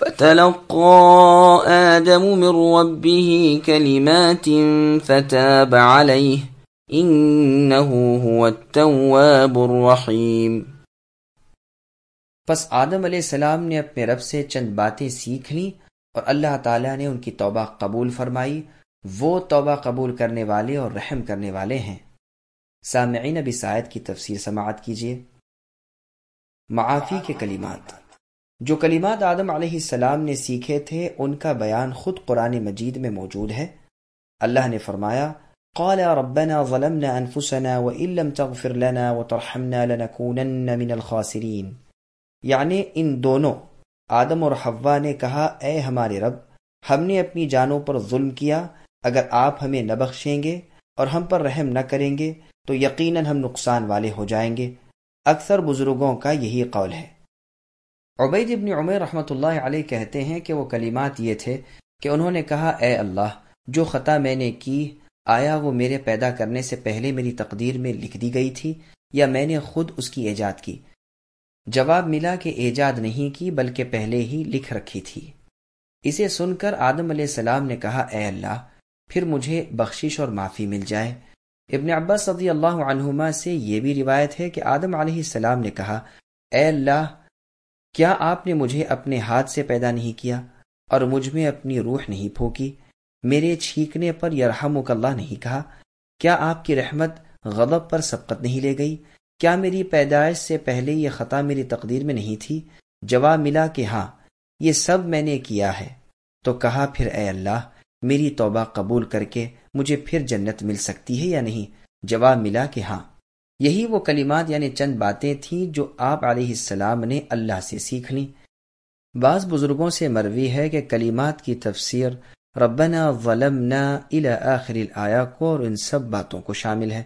فتلقى آدم من ربه كلمات فتاب عليه إنه هو التواب الرحيم۔ پس آدم علیہ السلام نے اپنے رب سے چند باتیں سیکھ لیں اور اللہ تعالیٰ نے ان کی توبہ قبول فرمائی۔ وہ توبہ قبول کرنے والے اور رحم کرنے والے ہیں۔ سامعین ابی سائد کی تفسیر سماعت کیجیے معافی کے کلمات۔ جو کلمات آدم علیہ السلام نے سیکھے تھے، ان کا بیان خود قرآن مجید میں موجود ہے۔ اللہ نے فرمایا، قال ربنا ظلمنا انفسنا وان لم تغفر لنا وترحمنا لنكونن من الخاسرين۔ یعنی ان دونوں، آدم اور حوا نے کہا، اے ہمارے رب، ہم نے اپنی جانوں پر ظلم کیا، اگر آپ ہمیں نہ بخشیں گے اور ہم پر رحم نہ کریں گے، تو یقیناً ہم نقصان والے ہو جائیں گے۔ اکثر بزرگوں کا یہی قول ہے۔ عبید ابن عمر رحمۃ اللہ علیہ کہتے ہیں کہ وہ کلمات یہ تھے کہ انہوں نے کہا، اے اللہ، جو خطا میں نے کی، آیا وہ میرے پیدا کرنے سے پہلے میری تقدیر میں لکھ دی گئی تھی یا میں نے خود اس کی ایجاد کی؟ جواب ملا کہ ایجاد نہیں کی، بلکہ پہلے ہی لکھ رکھی تھی۔ اسے سن کر آدم علیہ السلام نے کہا، اے اللہ، پھر مجھے بخشش اور معافی مل جائے۔ ابن عباس صدی اللہ عنہما سے یہ بھی روایت ہے کہ آدم علیہ السلام نے کہا، اے اللہ کیا آپ نے مجھے اپنے ہاتھ سے پیدا نہیں کیا اور مجھ میں اپنی روح نہیں پھونکی؟ میرے چھینکنے پر یرحم اللہ نہیں کہا۔ کیا آپ کی رحمت غضب پر سبقت نہیں لے گئی؟ کیا میری پیدائش سے پہلے یہ خطا میری تقدیر میں نہیں تھی؟ جواب ملا کہ ہاں یہ سب میں نے کیا ہے۔ تو کہا پھر، اے اللہ، میری توبہ قبول کر کے مجھے پھر جنت مل سکتی ہے یا نہیں؟ جواب ملا کہ ہاں۔ یہی وہ کلمات یعنی چند باتیں تھیں جو آپ علیہ السلام نے اللہ سے سیکھ لیں۔ بعض بزرگوں سے مروی ہے کہ کلمات کی تفسیر ربنا ظلمنا الى آخر الآیا کو اور ان سب باتوں کو شامل ہے۔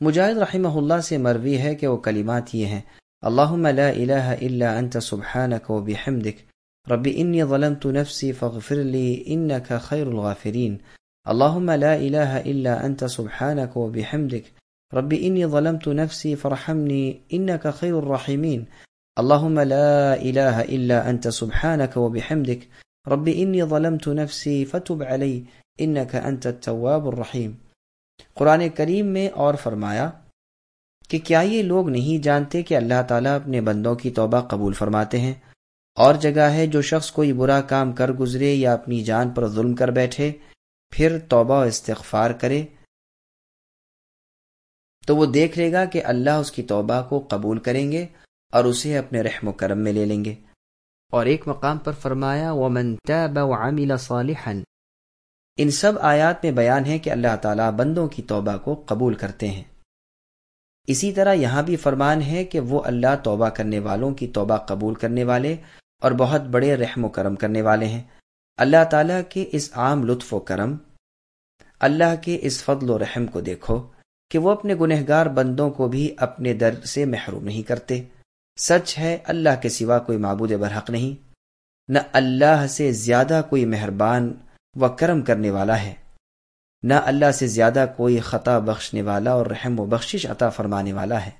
مجاہد رحمہ اللہ سے مروی ہے کہ وہ کلمات یہ ہیں، اللہم لا الہ الا انت سبحانک و بحمدک رب انی ظلمت نفسی فاغفر لی انکا خیر الغافرین، اللہم لا الہ الا انت سبحانک و بحمدک رب انی ظلمت نفسی فرحمنی انکا خیر الرحیمین. اللہم لا الہ الا انت سبحانک و بحمدک. رب انی ظلمت نفسی فتب علی انکا انت التواب الرحیم. قرآن کریم میں اور فرمایا کہ کیا یہ لوگ نہیں جانتے کہ اللہ تعالیٰ اپنے بندوں کی توبہ قبول فرماتے ہیں؟ اور جگہ ہے جو شخص کوئی برا کام کر گزرے یا اپنی جان پر ظلم کر بیٹھے، پھر توبہ و استغفار کرے تو وہ دیکھ لے گا کہ اللہ اس کی توبہ کو قبول کریں گے اور اسے اپنے رحم و کرم میں لے لیں گے۔ اور ایک مقام پر فرمایا، وَمَن تَابَ وَعَمِلَ صَالِحًا۔ ان سب آیات میں بیان ہے کہ اللہ تعالیٰ بندوں کی توبہ کو قبول کرتے ہیں۔ اسی طرح یہاں بھی فرمان ہے کہ وہ اللہ توبہ کرنے والوں کی توبہ قبول کرنے والے اور بہت بڑے رحم و کرم کرنے والے ہیں۔ اللہ تعالیٰ کے اس عام لطف و کرم، اللہ کے اس فضل و رحم کو دیکھو۔ کہ وہ اپنے گنہگار بندوں کو بھی اپنے در سے محروم نہیں کرتے۔ سچ ہے، اللہ کے سوا کوئی معبود برحق نہیں۔ نہ اللہ سے زیادہ کوئی مہربان و کرم کرنے والا ہے۔ نہ اللہ سے زیادہ کوئی خطا بخشنے والا اور رحم و بخشش عطا فرمانے والا ہے۔